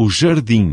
o jardim.